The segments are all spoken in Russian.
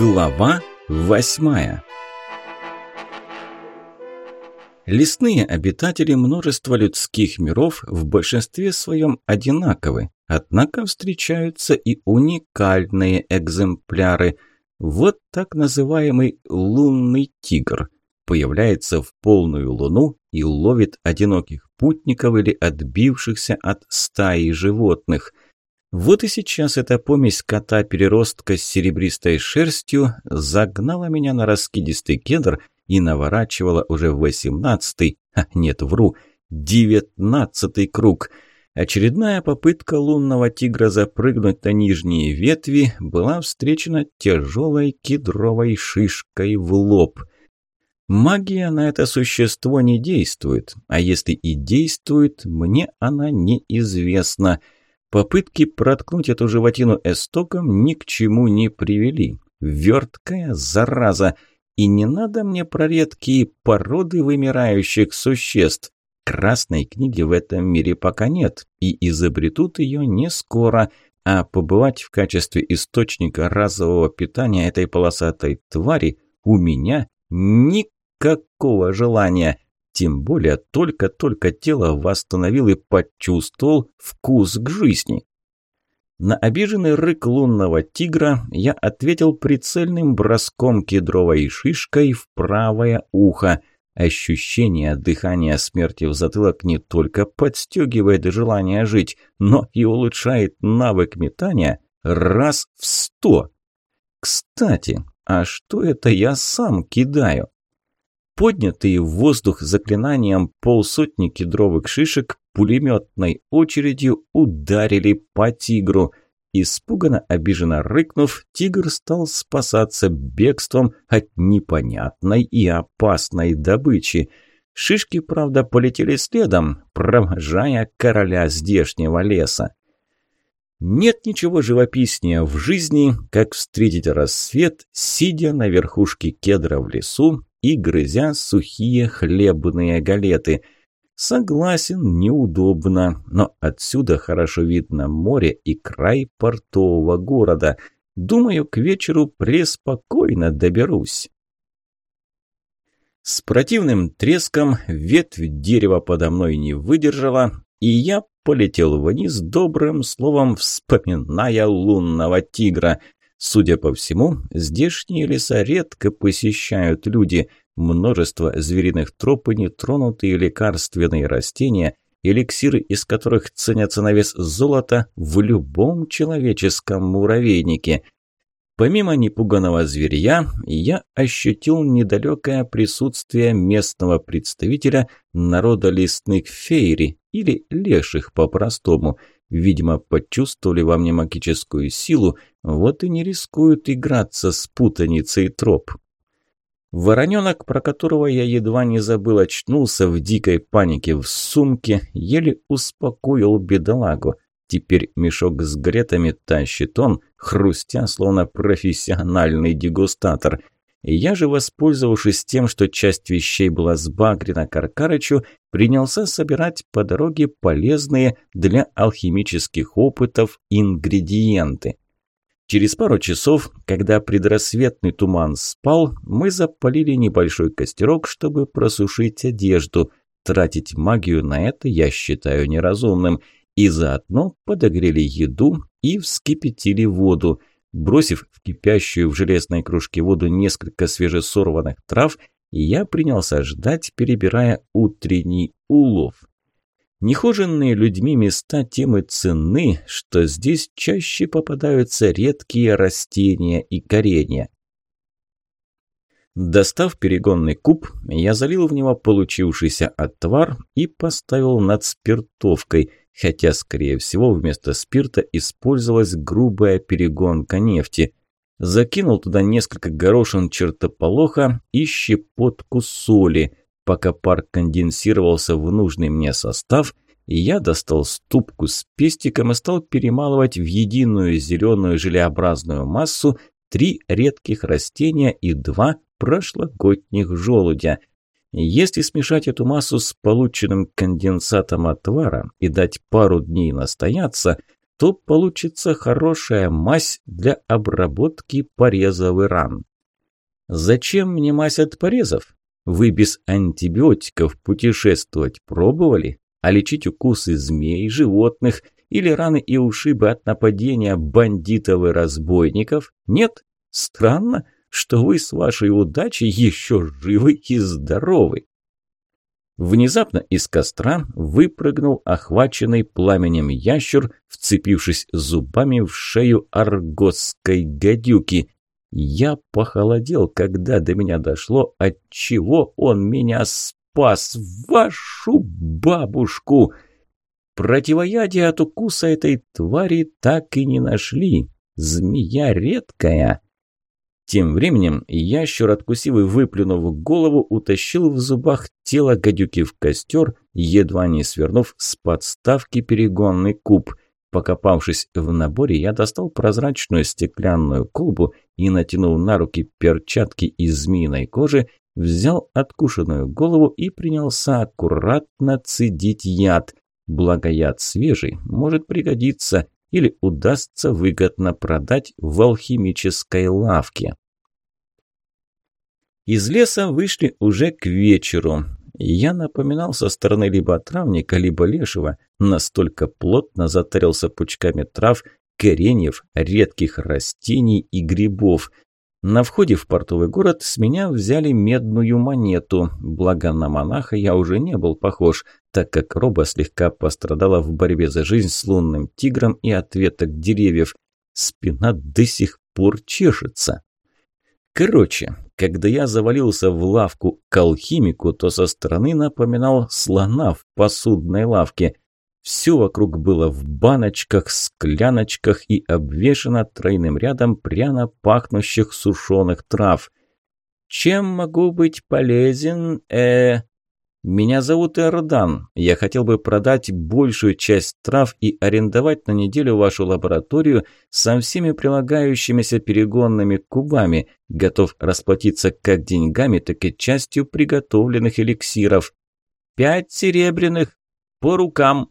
Глава восьмая Лесные обитатели множества людских миров в большинстве своем одинаковы, однако встречаются и уникальные экземпляры. Вот так называемый лунный тигр появляется в полную луну и ловит одиноких путников или отбившихся от стаи животных – вот и сейчас эта помесь кота-переростка с серебристой шерстью загнала меня на раскидистый кедр и наворачивала уже в восемнадцатый, нет, вру, девятнадцатый круг. Очередная попытка лунного тигра запрыгнуть на нижние ветви была встречена тяжелой кедровой шишкой в лоб. Магия на это существо не действует, а если и действует, мне она неизвестна – Попытки проткнуть эту животину эстоком ни к чему не привели. Верткая зараза. И не надо мне про редкие породы вымирающих существ. Красной книги в этом мире пока нет, и изобретут ее не скоро, а побывать в качестве источника разового питания этой полосатой твари у меня никакого желания. Тем более только-только тело восстановил и почувствовал вкус к жизни. На обиженный рык лунного тигра я ответил прицельным броском кедровой шишкой в правое ухо. Ощущение дыхания смерти в затылок не только подстегивает желание жить, но и улучшает навык метания раз в сто. Кстати, а что это я сам кидаю? Поднятые в воздух заклинанием полсотни кедровых шишек пулеметной очередью ударили по тигру. Испуганно, обиженно рыкнув, тигр стал спасаться бегством от непонятной и опасной добычи. Шишки, правда, полетели следом, провожая короля здешнего леса. Нет ничего живописнее в жизни, как встретить рассвет, сидя на верхушке кедра в лесу и грызя сухие хлебные галеты. Согласен, неудобно, но отсюда хорошо видно море и край портового города. Думаю, к вечеру преспокойно доберусь. С противным треском ветвь дерева подо мной не выдержала, и я полетел вниз добрым словом, вспоминая лунного тигра – Судя по всему, здешние леса редко посещают люди. Множество звериных троп и нетронутые лекарственные растения, эликсиры из которых ценятся на вес золота в любом человеческом муравейнике. Помимо непуганного зверья, я ощутил недалекое присутствие местного представителя народа лесных фейри, или леших по-простому – Видимо, почувствовали во мне магическую силу, вот и не рискуют играться с путаницей троп. Вороненок, про которого я едва не забыл, очнулся в дикой панике в сумке, еле успокоил бедолагу. Теперь мешок с гретами тащит он, хрустя, словно профессиональный дегустатор – я же, воспользовавшись тем, что часть вещей была сбагрена Каркарычу, принялся собирать по дороге полезные для алхимических опытов ингредиенты. Через пару часов, когда предрассветный туман спал, мы запалили небольшой костерок, чтобы просушить одежду. Тратить магию на это я считаю неразумным. И заодно подогрели еду и вскипятили воду – Бросив в кипящую в железной кружке воду несколько свежесорванных трав, я принялся ждать, перебирая утренний улов. Нехоженные людьми места тем и ценны, что здесь чаще попадаются редкие растения и коренья. Достав перегонный куб, я залил в него получившийся отвар и поставил над спиртовкой, хотя, скорее всего, вместо спирта использовалась грубая перегонка нефти. Закинул туда несколько горошин чертополоха и щепотку соли. Пока пар конденсировался в нужный мне состав, я достал ступку с пестиком и стал перемалывать в единую зеленую желеобразную массу три редких растения и два прошлогодних желудя – если смешать эту массу с полученным конденсатом отвара и дать пару дней настояться, то получится хорошая мазь для обработки порезов и ран. Зачем мне мазь от порезов? Вы без антибиотиков путешествовать пробовали? А лечить укусы змей, животных или раны и ушибы от нападения бандитов и разбойников? Нет? Странно, что вы с вашей удачей еще живы и здоровы. Внезапно из костра выпрыгнул охваченный пламенем ящер, вцепившись зубами в шею аргосской гадюки. Я похолодел, когда до меня дошло, от чего он меня спас. Вашу бабушку! Противоядие от укуса этой твари так и не нашли. Змея редкая. Тем временем ящер, откусив и выплюнув голову, утащил в зубах тело гадюки в костер, едва не свернув с подставки перегонный куб. Покопавшись в наборе, я достал прозрачную стеклянную колбу и, натянув на руки перчатки из змеиной кожи, взял откушенную голову и принялся аккуратно цедить яд. Благо яд свежий, может пригодиться или удастся выгодно продать в алхимической лавке. Из леса вышли уже к вечеру. Я напоминал со стороны либо травника, либо лешего, настолько плотно затарился пучками трав, кореньев, редких растений и грибов. На входе в портовый город с меня взяли медную монету, благо на монаха я уже не был похож, так как роба слегка пострадала в борьбе за жизнь с лунным тигром и от веток деревьев. Спина до сих пор чешется. Короче, когда я завалился в лавку к алхимику, то со стороны напоминал слона в посудной лавке. Все вокруг было в баночках, скляночках и обвешано тройным рядом пряно пахнущих сушеных трав. «Чем могу быть полезен, э...» «Меня зовут Эрдан. Я хотел бы продать большую часть трав и арендовать на неделю вашу лабораторию со всеми прилагающимися перегонными кубами. Готов расплатиться как деньгами, так и частью приготовленных эликсиров. Пять серебряных. По рукам!»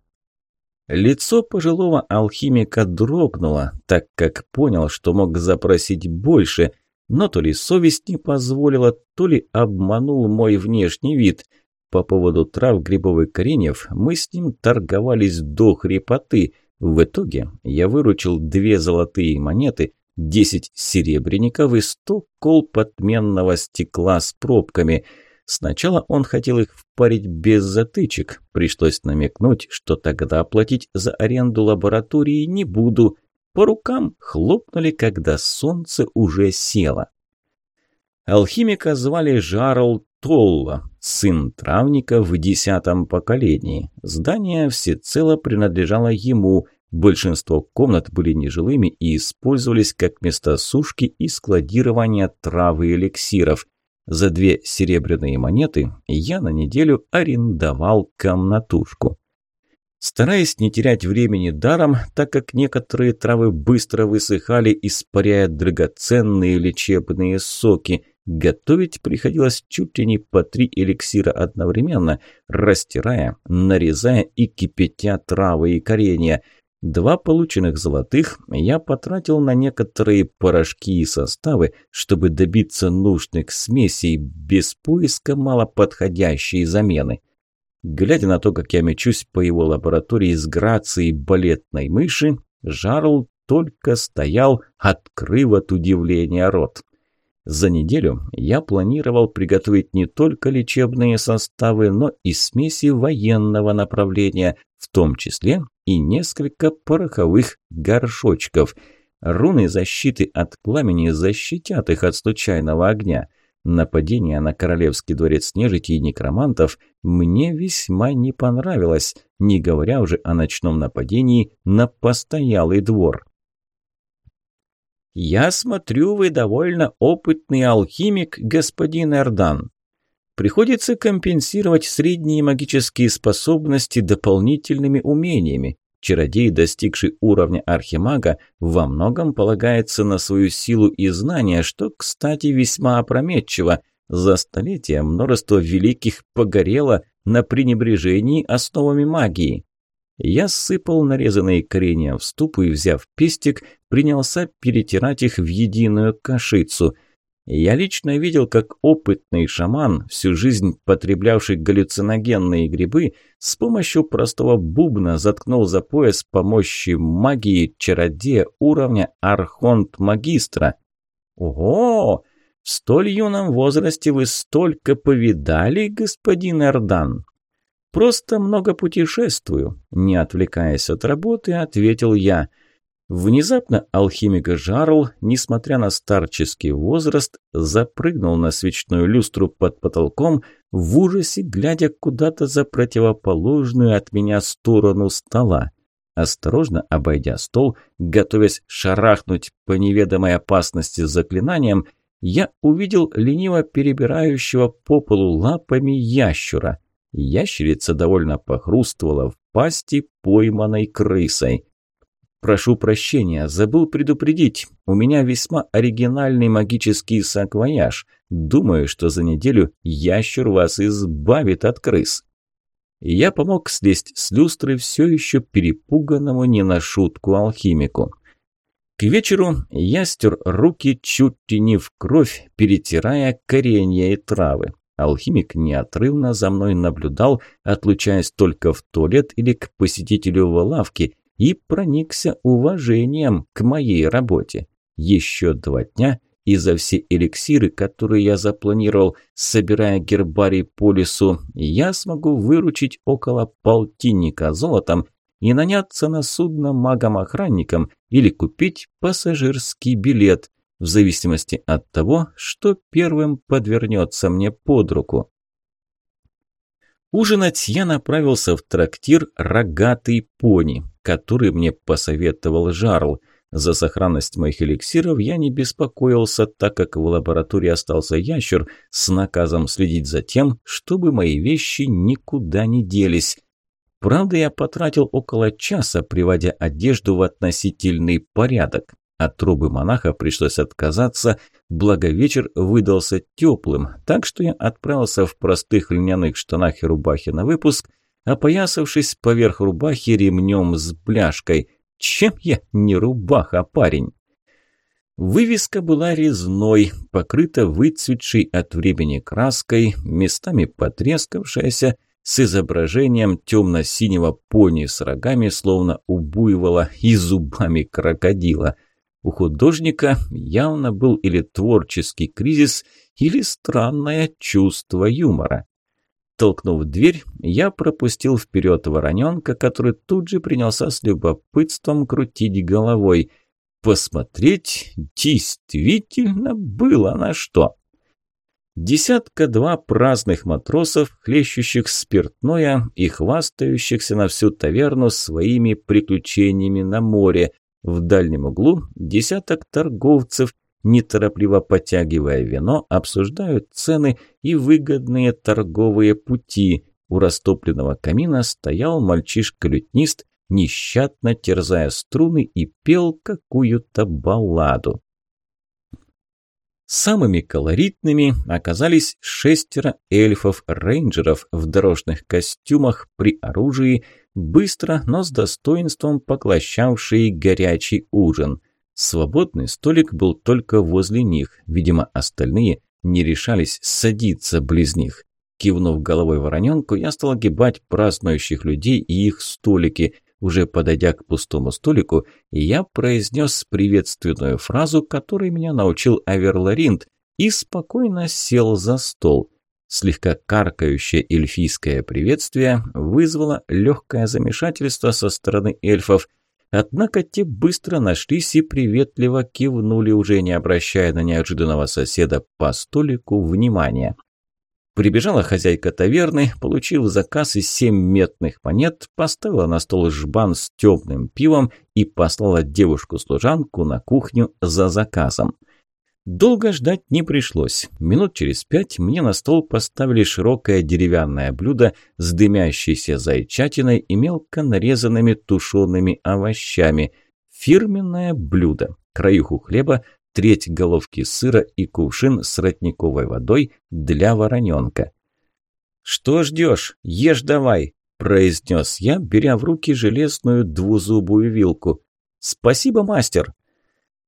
Лицо пожилого алхимика дрогнуло, так как понял, что мог запросить больше, но то ли совесть не позволила, то ли обманул мой внешний вид – по поводу трав грибовых кореньев мы с ним торговались до хрипоты. В итоге я выручил две золотые монеты, десять серебряников и сто кол подменного стекла с пробками. Сначала он хотел их впарить без затычек. Пришлось намекнуть, что тогда платить за аренду лаборатории не буду. По рукам хлопнули, когда солнце уже село. Алхимика звали Жарл Толла, сын травника в десятом поколении. Здание всецело принадлежало ему. Большинство комнат были нежилыми и использовались как места сушки и складирования травы и эликсиров. За две серебряные монеты я на неделю арендовал комнатушку. Стараясь не терять времени даром, так как некоторые травы быстро высыхали, испаряя драгоценные лечебные соки – Готовить приходилось чуть ли не по три эликсира одновременно, растирая, нарезая и кипятя травы и коренья. Два полученных золотых я потратил на некоторые порошки и составы, чтобы добиться нужных смесей без поиска малоподходящей замены. Глядя на то, как я мечусь по его лаборатории с грацией балетной мыши, Жарл только стоял, открыв от удивления рот. За неделю я планировал приготовить не только лечебные составы, но и смеси военного направления, в том числе и несколько пороховых горшочков. Руны защиты от пламени защитят их от случайного огня. Нападение на королевский дворец нежити и некромантов мне весьма не понравилось, не говоря уже о ночном нападении на постоялый двор. «Я смотрю, вы довольно опытный алхимик, господин Эрдан. Приходится компенсировать средние магические способности дополнительными умениями. Чародей, достигший уровня архимага, во многом полагается на свою силу и знания, что, кстати, весьма опрометчиво. За столетия множество великих погорело на пренебрежении основами магии. Я сыпал нарезанные коренья в ступу и, взяв пестик, принялся перетирать их в единую кашицу – я лично видел, как опытный шаман, всю жизнь потреблявший галлюциногенные грибы, с помощью простого бубна заткнул за пояс помощи магии чародея уровня Архонт-магистра. Ого! В столь юном возрасте вы столько повидали, господин Эрдан? Просто много путешествую, не отвлекаясь от работы, ответил я – Внезапно алхимик Жарл, несмотря на старческий возраст, запрыгнул на свечную люстру под потолком, в ужасе глядя куда-то за противоположную от меня сторону стола. Осторожно обойдя стол, готовясь шарахнуть по неведомой опасности заклинанием, я увидел лениво перебирающего по полу лапами ящура. Ящерица довольно похрустывала в пасти пойманной крысой. «Прошу прощения, забыл предупредить. У меня весьма оригинальный магический саквояж. Думаю, что за неделю ящер вас избавит от крыс». Я помог слезть с люстры все еще перепуганному не на шутку алхимику. К вечеру я стер руки чуть ли не в кровь, перетирая коренья и травы. Алхимик неотрывно за мной наблюдал, отлучаясь только в туалет или к посетителю в лавке, и проникся уважением к моей работе. Еще два дня, и за все эликсиры, которые я запланировал, собирая гербарий по лесу, я смогу выручить около полтинника золотом и наняться на судно магом-охранником или купить пассажирский билет, в зависимости от того, что первым подвернется мне под руку. Ужинать я направился в трактир «Рогатый пони», который мне посоветовал Жарл. За сохранность моих эликсиров я не беспокоился, так как в лаборатории остался ящер с наказом следить за тем, чтобы мои вещи никуда не делись. Правда, я потратил около часа, приводя одежду в относительный порядок. От трубы монаха пришлось отказаться, благо вечер выдался теплым, так что я отправился в простых льняных штанах и рубахе на выпуск, опоясавшись поверх рубахи ремнем с бляшкой. Чем я не рубаха, парень? Вывеска была резной, покрыта выцветшей от времени краской, местами потрескавшаяся, с изображением темно-синего пони с рогами, словно у буйвола и зубами крокодила – у художника явно был или творческий кризис, или странное чувство юмора. Толкнув дверь, я пропустил вперед вороненка, который тут же принялся с любопытством крутить головой. Посмотреть действительно было на что. Десятка-два праздных матросов, хлещущих спиртное и хвастающихся на всю таверну своими приключениями на море, в дальнем углу десяток торговцев, неторопливо потягивая вино, обсуждают цены и выгодные торговые пути. У растопленного камина стоял мальчишка-лютнист, нещадно терзая струны и пел какую-то балладу. Самыми колоритными оказались шестеро эльфов-рейнджеров в дорожных костюмах при оружии, быстро, но с достоинством поглощавшие горячий ужин. Свободный столик был только возле них, видимо, остальные не решались садиться близ них. Кивнув головой вороненку, я стал огибать празднующих людей и их столики – уже подойдя к пустому столику, я произнес приветственную фразу, которой меня научил Аверларинт, и спокойно сел за стол. Слегка каркающее эльфийское приветствие вызвало легкое замешательство со стороны эльфов, однако те быстро нашлись и приветливо кивнули, уже не обращая на неожиданного соседа по столику внимания. Прибежала хозяйка таверны, получив заказ из семь метных монет, поставила на стол жбан с темным пивом и послала девушку-служанку на кухню за заказом. Долго ждать не пришлось. Минут через пять мне на стол поставили широкое деревянное блюдо с дымящейся зайчатиной и мелко нарезанными тушеными овощами. Фирменное блюдо. Краюху хлеба треть головки сыра и кувшин с родниковой водой для вороненка. «Что ждешь? Ешь давай!» произнес я, беря в руки железную двузубую вилку. «Спасибо, мастер!»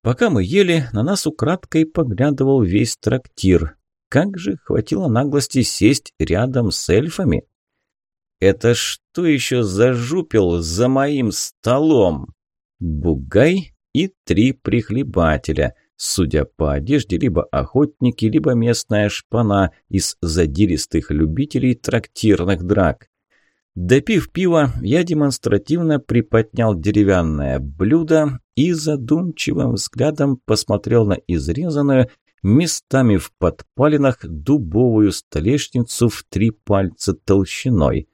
Пока мы ели, на нас украдкой поглядывал весь трактир. Как же хватило наглости сесть рядом с эльфами? «Это что еще за жупел за моим столом?» Бугай и три прихлебателя. Судя по одежде, либо охотники, либо местная шпана из задиристых любителей трактирных драк. Допив пива, я демонстративно приподнял деревянное блюдо и задумчивым взглядом посмотрел на изрезанную, местами в подпалинах, дубовую столешницу в три пальца толщиной.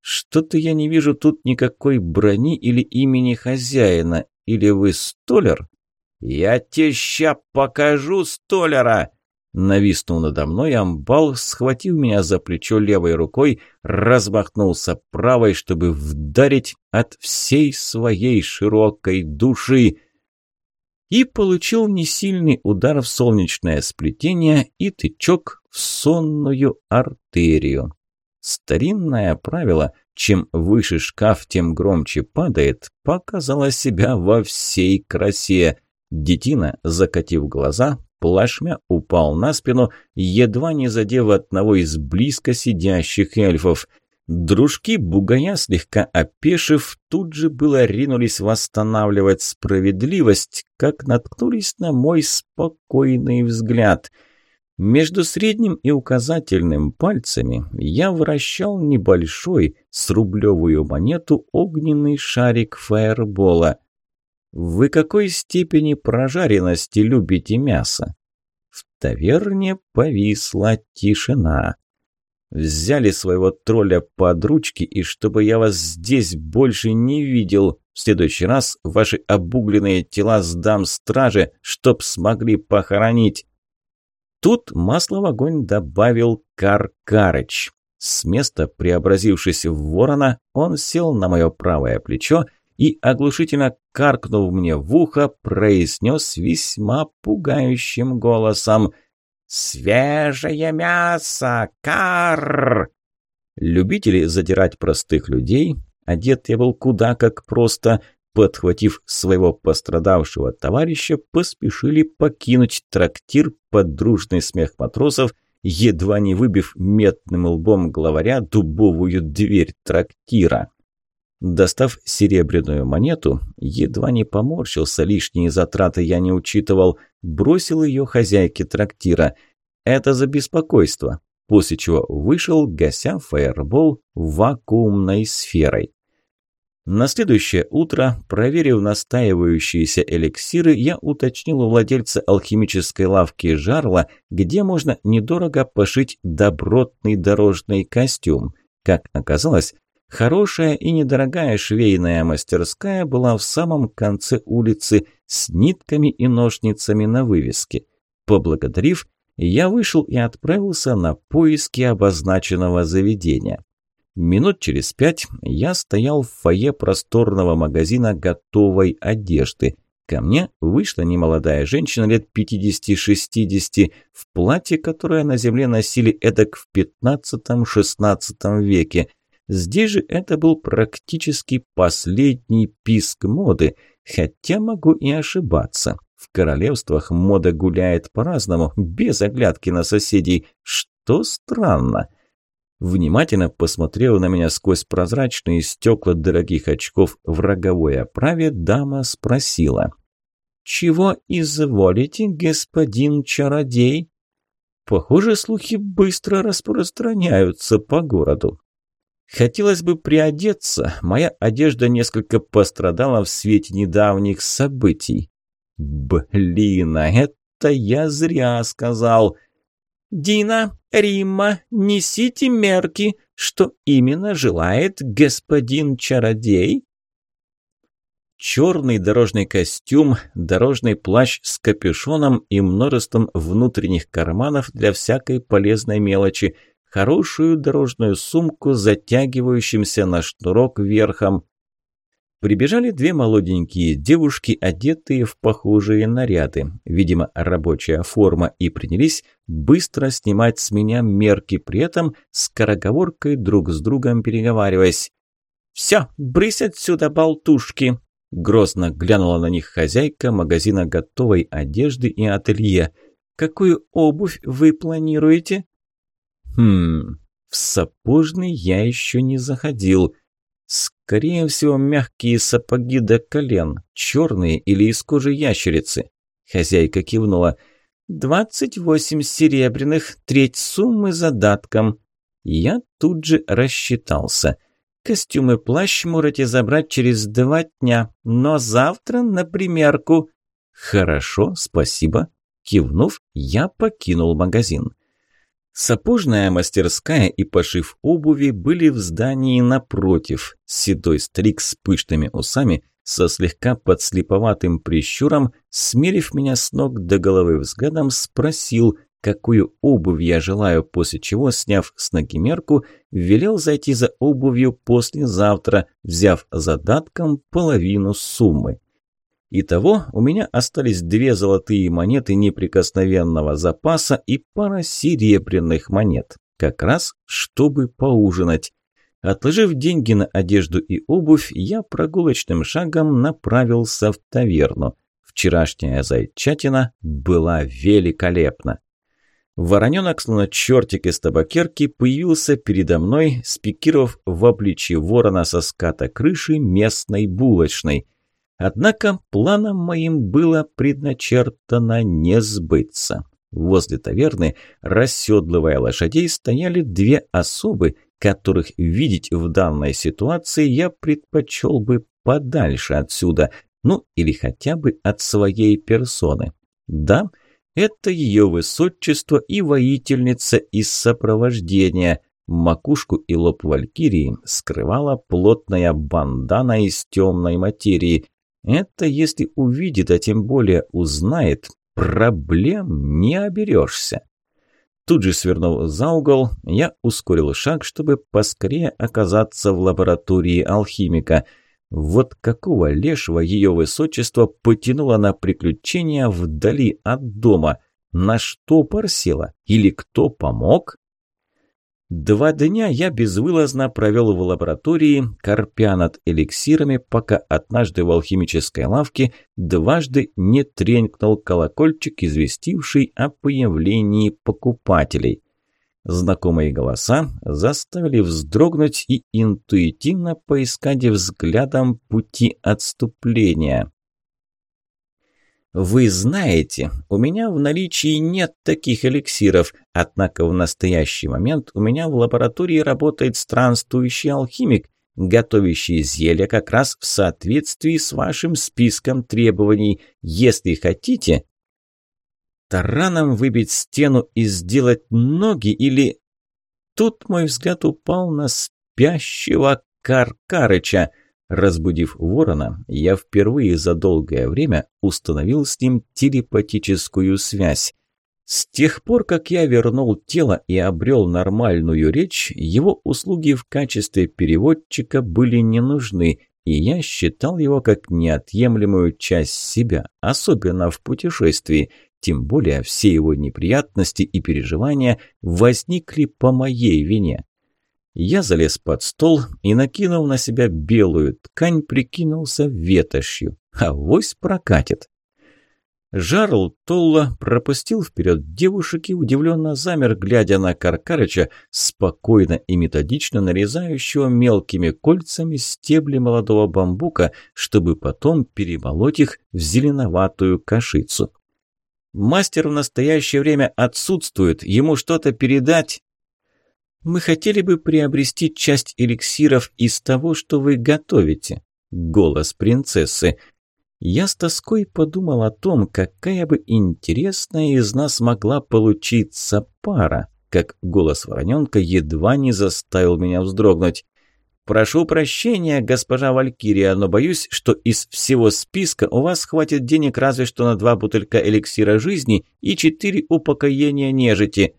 Что-то я не вижу тут никакой брони или имени хозяина. Или вы столер? «Я тебе ща покажу столяра!» Нависнул надо мной, амбал, схватил меня за плечо левой рукой, размахнулся правой, чтобы вдарить от всей своей широкой души. И получил несильный удар в солнечное сплетение и тычок в сонную артерию. Старинное правило «чем выше шкаф, тем громче падает» показало себя во всей красе – Детина, закатив глаза, плашмя упал на спину, едва не задев одного из близко сидящих эльфов. Дружки бугая, слегка опешив, тут же было ринулись восстанавливать справедливость, как наткнулись на мой спокойный взгляд. Между средним и указательным пальцами я вращал небольшой, с рублевую монету, огненный шарик фаербола – вы какой степени прожаренности любите мясо? В таверне повисла тишина. Взяли своего тролля под ручки, и чтобы я вас здесь больше не видел, в следующий раз ваши обугленные тела сдам страже, чтоб смогли похоронить. Тут масло в огонь добавил Каркарыч. С места, преобразившись в ворона, он сел на мое правое плечо и, оглушительно каркнув мне в ухо, произнес весьма пугающим голосом «Свежее мясо! Кар!» Любители задирать простых людей, одет я был куда как просто, подхватив своего пострадавшего товарища, поспешили покинуть трактир под дружный смех матросов, едва не выбив метным лбом главаря дубовую дверь трактира. Достав серебряную монету, едва не поморщился, лишние затраты я не учитывал, бросил ее хозяйке трактира. Это за беспокойство, после чего вышел, гася фаербол вакуумной сферой. На следующее утро, проверив настаивающиеся эликсиры, я уточнил у владельца алхимической лавки Жарла, где можно недорого пошить добротный дорожный костюм. Как оказалось, Хорошая и недорогая швейная мастерская была в самом конце улицы с нитками и ножницами на вывеске. Поблагодарив, я вышел и отправился на поиски обозначенного заведения. Минут через пять я стоял в фойе просторного магазина готовой одежды. Ко мне вышла немолодая женщина лет 50-60 в платье, которое на земле носили эдак в 15-16 веке – Здесь же это был практически последний писк моды, хотя могу и ошибаться. В королевствах мода гуляет по-разному, без оглядки на соседей, что странно. Внимательно посмотрела на меня сквозь прозрачные стекла дорогих очков в роговой оправе, дама спросила. «Чего изволите, господин чародей?» Похоже, слухи быстро распространяются по городу. Хотелось бы приодеться, моя одежда несколько пострадала в свете недавних событий. Блин, а это я зря сказал. Дина, Римма, несите мерки, что именно желает господин чародей? Черный дорожный костюм, дорожный плащ с капюшоном и множеством внутренних карманов для всякой полезной мелочи – хорошую дорожную сумку, затягивающимся на шнурок верхом. Прибежали две молоденькие девушки, одетые в похожие наряды, видимо, рабочая форма, и принялись быстро снимать с меня мерки, при этом скороговоркой друг с другом переговариваясь. «Все, брысь отсюда, болтушки!» Грозно глянула на них хозяйка магазина готовой одежды и ателье. «Какую обувь вы планируете?» «Хм, в сапожный я еще не заходил». Скорее всего, мягкие сапоги до колен, черные или из кожи ящерицы. Хозяйка кивнула. «Двадцать восемь серебряных, треть суммы задатком». Я тут же рассчитался. Костюм и плащ можете забрать через два дня, но завтра на примерку. Хорошо, спасибо. Кивнув, я покинул магазин. Сапожная мастерская и пошив обуви были в здании напротив. Седой старик с пышными усами, со слегка подслеповатым прищуром, смерив меня с ног до головы взглядом, спросил, какую обувь я желаю, после чего, сняв с ноги мерку, велел зайти за обувью послезавтра, взяв задатком половину суммы. Итого у меня остались две золотые монеты неприкосновенного запаса и пара серебряных монет. Как раз, чтобы поужинать. Отложив деньги на одежду и обувь, я прогулочным шагом направился в таверну. Вчерашняя зайчатина была великолепна. Вороненок, словно чертик из табакерки, появился передо мной, спикировав в обличье ворона со ската крыши местной булочной – Однако планом моим было предначертано не сбыться. Возле таверны, расседлывая лошадей, стояли две особы, которых видеть в данной ситуации я предпочел бы подальше отсюда, ну или хотя бы от своей персоны. Да, это ее высочество и воительница из сопровождения. Макушку и лоб валькирии скрывала плотная бандана из темной материи, это если увидит, а тем более узнает, проблем не оберешься. Тут же свернув за угол, я ускорил шаг, чтобы поскорее оказаться в лаборатории алхимика. Вот какого лешего ее высочество потянуло на приключения вдали от дома? На что порсело? Или кто помог? Два дня я безвылазно провел в лаборатории, корпя над эликсирами, пока однажды в алхимической лавке дважды не тренькнул колокольчик, известивший о появлении покупателей. Знакомые голоса заставили вздрогнуть и интуитивно поискать взглядом пути отступления. Вы знаете, у меня в наличии нет таких эликсиров, однако в настоящий момент у меня в лаборатории работает странствующий алхимик, готовящий зелья как раз в соответствии с вашим списком требований. Если хотите, тараном выбить стену и сделать ноги или... Тут мой взгляд упал на спящего Каркарыча – Разбудив ворона, я впервые за долгое время установил с ним телепатическую связь. С тех пор, как я вернул тело и обрел нормальную речь, его услуги в качестве переводчика были не нужны, и я считал его как неотъемлемую часть себя, особенно в путешествии, тем более все его неприятности и переживания возникли по моей вине. Я залез под стол и, накинув на себя белую ткань, прикинулся ветошью. А вось прокатит. Жарл Толла пропустил вперед девушек и удивленно замер, глядя на Каркарыча, спокойно и методично нарезающего мелкими кольцами стебли молодого бамбука, чтобы потом перемолоть их в зеленоватую кашицу. «Мастер в настоящее время отсутствует, ему что-то передать?» Мы хотели бы приобрести часть эликсиров из того, что вы готовите. Голос принцессы. Я с тоской подумал о том, какая бы интересная из нас могла получиться пара, как голос вороненка едва не заставил меня вздрогнуть. «Прошу прощения, госпожа Валькирия, но боюсь, что из всего списка у вас хватит денег разве что на два бутылька эликсира жизни и четыре упокоения нежити».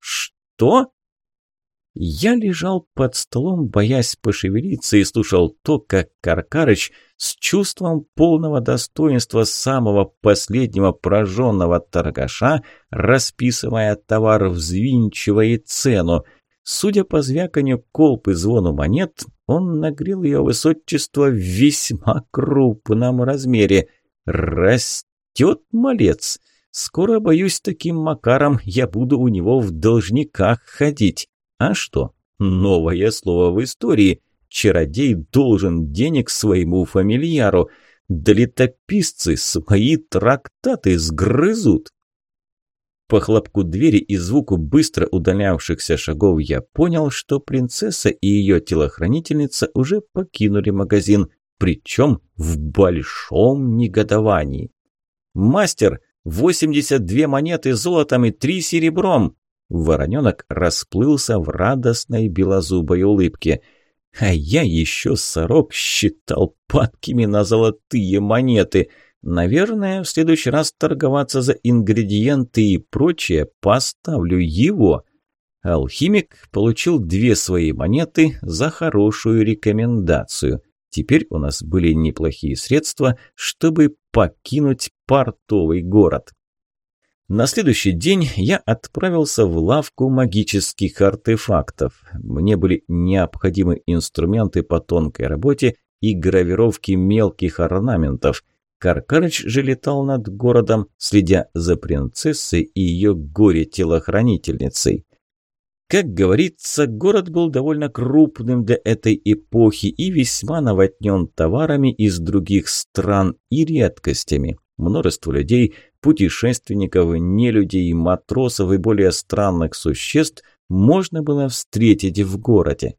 «Что?» Я лежал под столом, боясь пошевелиться, и слушал то, как Каркарыч с чувством полного достоинства самого последнего прожженного торгаша, расписывая товар, взвинчивая цену. Судя по звяканью колб и звону монет, он нагрел ее высочество в весьма крупном размере. Растет малец. Скоро, боюсь, таким макаром я буду у него в должниках ходить. А что? Новое слово в истории. Чародей должен денег своему фамильяру. Да летописцы свои трактаты сгрызут. По хлопку двери и звуку быстро удалявшихся шагов я понял, что принцесса и ее телохранительница уже покинули магазин, причем в большом негодовании. «Мастер, 82 монеты золотом и 3 серебром!» Вороненок расплылся в радостной белозубой улыбке. А я еще сорок считал падкими на золотые монеты. Наверное, в следующий раз торговаться за ингредиенты и прочее поставлю его. Алхимик получил две свои монеты за хорошую рекомендацию. Теперь у нас были неплохие средства, чтобы покинуть портовый город. На следующий день я отправился в лавку магических артефактов. Мне были необходимы инструменты по тонкой работе и гравировки мелких орнаментов. Каркарыч же летал над городом, следя за принцессой и ее горе-телохранительницей. Как говорится, город был довольно крупным для этой эпохи и весьма наводнен товарами из других стран и редкостями. Множество людей – путешественников, нелюдей, матросов и более странных существ можно было встретить в городе.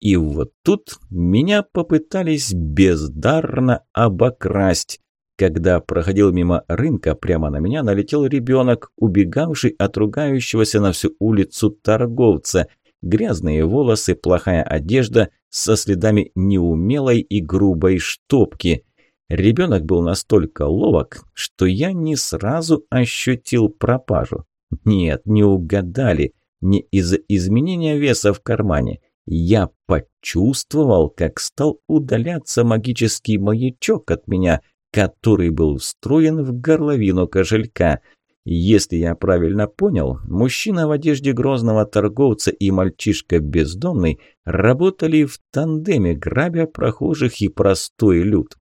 И вот тут меня попытались бездарно обокрасть. Когда проходил мимо рынка, прямо на меня налетел ребенок, убегавший от ругающегося на всю улицу торговца. Грязные волосы, плохая одежда со следами неумелой и грубой штопки – Ребенок был настолько ловок, что я не сразу ощутил пропажу. Нет, не угадали. Не из-за изменения веса в кармане. Я почувствовал, как стал удаляться магический маячок от меня, который был встроен в горловину кошелька. Если я правильно понял, мужчина в одежде грозного торговца и мальчишка бездомный работали в тандеме, грабя прохожих и простой люд.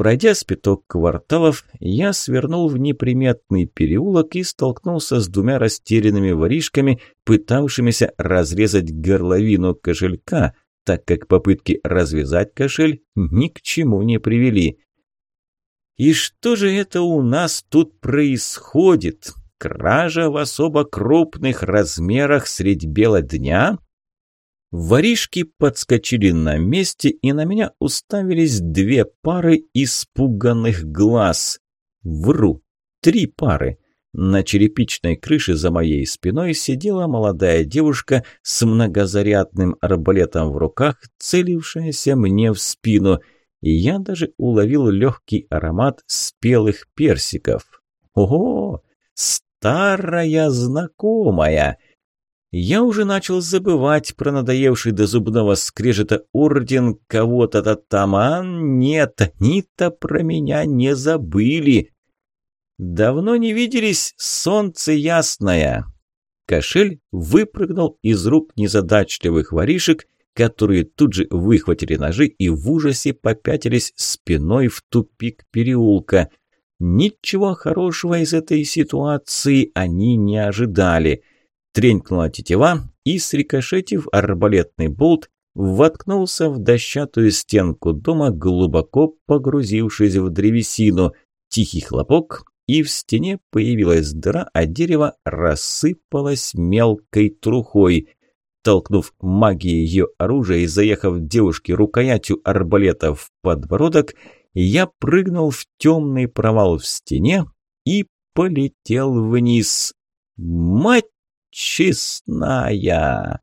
Пройдя с пяток кварталов, я свернул в неприметный переулок и столкнулся с двумя растерянными воришками, пытавшимися разрезать горловину кошелька, так как попытки развязать кошель ни к чему не привели. «И что же это у нас тут происходит? Кража в особо крупных размерах средь бела дня?» Воришки подскочили на месте, и на меня уставились две пары испуганных глаз. Вру. Три пары. На черепичной крыше за моей спиной сидела молодая девушка с многозарядным арбалетом в руках, целившаяся мне в спину, и я даже уловил легкий аромат спелых персиков. Ого! Старая знакомая! Я уже начал забывать про надоевший до зубного скрежета орден кого-то там, а нет, они-то про меня не забыли. Давно не виделись, солнце ясное. Кошель выпрыгнул из рук незадачливых воришек, которые тут же выхватили ножи и в ужасе попятились спиной в тупик переулка. Ничего хорошего из этой ситуации они не ожидали. Тренькнула тетива, и, срикошетив арбалетный болт, воткнулся в дощатую стенку дома, глубоко погрузившись в древесину. Тихий хлопок, и в стене появилась дыра, а дерево рассыпалось мелкой трухой. Толкнув магией ее оружия и заехав девушке рукоятью арбалета в подбородок, я прыгнул в темный провал в стене и полетел вниз. «Мать честная!»